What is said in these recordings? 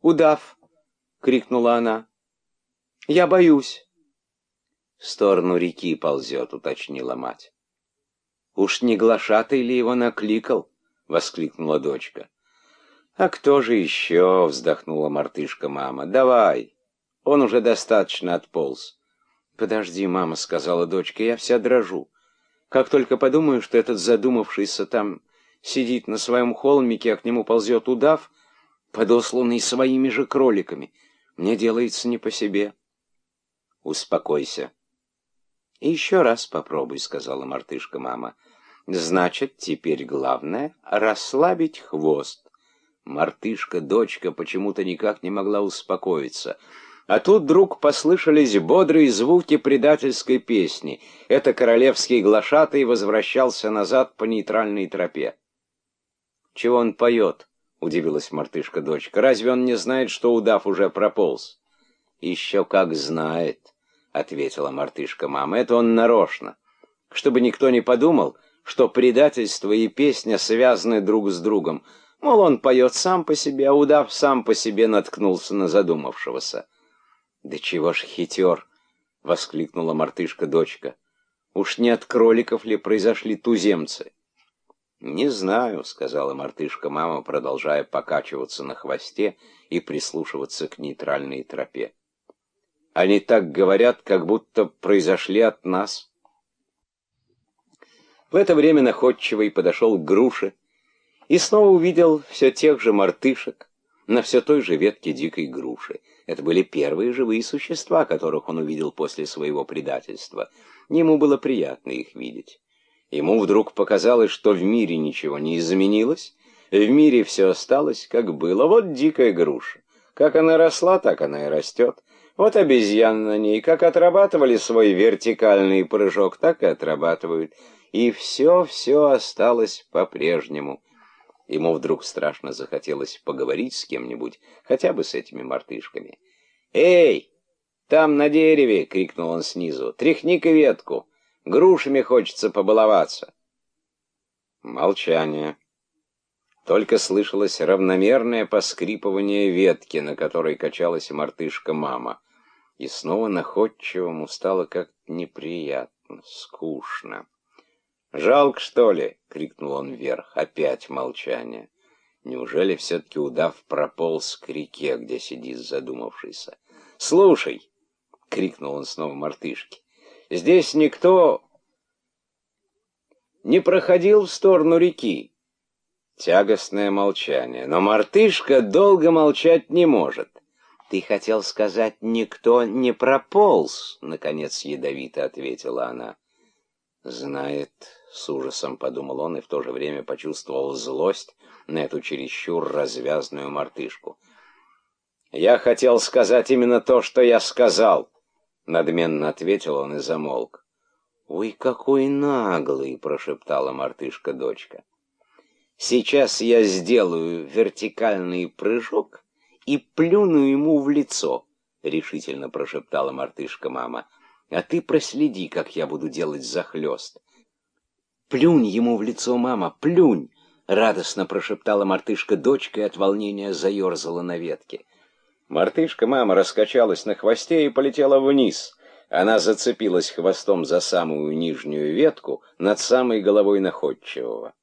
удав!» — крикнула она. «Я боюсь!» «В сторону реки ползет», — уточнила мать. «Уж не глашатый ли его накликал?» — воскликнула дочка. «А кто же еще?» — вздохнула мартышка-мама. «Давай, он уже достаточно отполз». «Подожди, мама», — сказала дочка, — «я вся дрожу. Как только подумаю, что этот задумавшийся там сидит на своем холмике, а к нему ползет удав, подосланный своими же кроликами, мне делается не по себе». «Успокойся». «И еще раз попробуй», — сказала мартышка-мама. «Значит, теперь главное — расслабить хвост». Мартышка-дочка почему-то никак не могла успокоиться. А тут вдруг послышались бодрые звуки предательской песни. Это королевский глашатый возвращался назад по нейтральной тропе. «Чего он поет?» — удивилась мартышка-дочка. «Разве он не знает, что удав уже прополз?» «Еще как знает», — ответила мартышка-мама. «Это он нарочно, чтобы никто не подумал, что предательство и песня связаны друг с другом». Мол, он поет сам по себе, а удав сам по себе наткнулся на задумавшегося. «Да чего ж хитер!» — воскликнула мартышка-дочка. «Уж не от кроликов ли произошли туземцы?» «Не знаю», — сказала мартышка-мама, продолжая покачиваться на хвосте и прислушиваться к нейтральной тропе. «Они так говорят, как будто произошли от нас». В это время находчивый подошел к груше, и снова увидел все тех же мартышек на все той же ветке дикой груши. Это были первые живые существа, которых он увидел после своего предательства. Ему было приятно их видеть. Ему вдруг показалось, что в мире ничего не изменилось, в мире все осталось, как было. Вот дикая груша. Как она росла, так она и растет. Вот обезьяны на ней, как отрабатывали свой вертикальный прыжок, так и отрабатывают. И все-все осталось по-прежнему. Ему вдруг страшно захотелось поговорить с кем-нибудь, хотя бы с этими мартышками. «Эй, там на дереве!» — крикнул он снизу. «Тряхни-ка ветку! Грушами хочется побаловаться!» Молчание. Только слышалось равномерное поскрипывание ветки, на которой качалась мартышка-мама. И снова находчивому стало как-то неприятно, скучно. «Жалко, что ли?» — крикнул он вверх. Опять молчание. Неужели все-таки удав прополз к реке, где сидит задумавшийся? «Слушай!» — крикнул он снова мартышке. «Здесь никто не проходил в сторону реки». Тягостное молчание. Но мартышка долго молчать не может. «Ты хотел сказать, никто не прополз?» — наконец ядовито ответила она. «Знает с ужасом подумал он и в то же время почувствовал злость на эту чересчур развязную мартышку. «Я хотел сказать именно то, что я сказал», — надменно ответил он и замолк. «Ой, какой наглый!» — прошептала мартышка-дочка. «Сейчас я сделаю вертикальный прыжок и плюну ему в лицо», — решительно прошептала мартышка-мама. «А ты проследи, как я буду делать захлёст. «Плюнь ему в лицо, мама, плюнь!» — радостно прошептала мартышка-дочка и от волнения заерзала на ветке. Мартышка-мама раскачалась на хвосте и полетела вниз. Она зацепилась хвостом за самую нижнюю ветку над самой головой находчивого.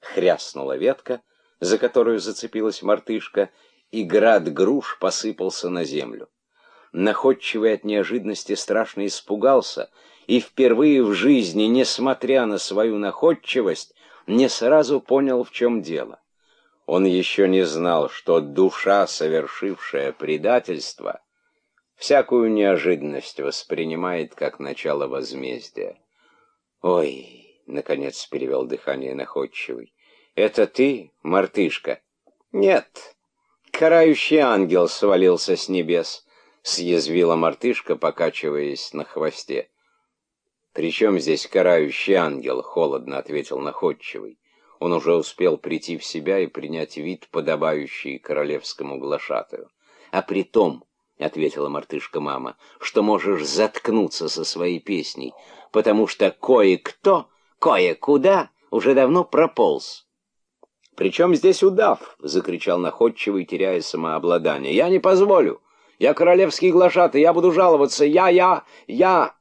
Хряснула ветка, за которую зацепилась мартышка, и град груш посыпался на землю. Находчивый от неожиданности страшно испугался — и впервые в жизни, несмотря на свою находчивость, не сразу понял, в чем дело. Он еще не знал, что душа, совершившая предательство, всякую неожиданность воспринимает как начало возмездия. «Ой!» — наконец перевел дыхание находчивый. «Это ты, мартышка?» «Нет, карающий ангел свалился с небес», — съязвила мартышка, покачиваясь на хвосте. «При здесь карающий ангел?» — холодно ответил находчивый. Он уже успел прийти в себя и принять вид, подобающий королевскому глашатаю. «А при том, — ответила мартышка-мама, — что можешь заткнуться со своей песней, потому что кое-кто, кое-куда уже давно прополз». «Причем здесь удав?» — закричал находчивый, теряя самообладание. «Я не позволю! Я королевский глашатый, я буду жаловаться! Я, я, я!»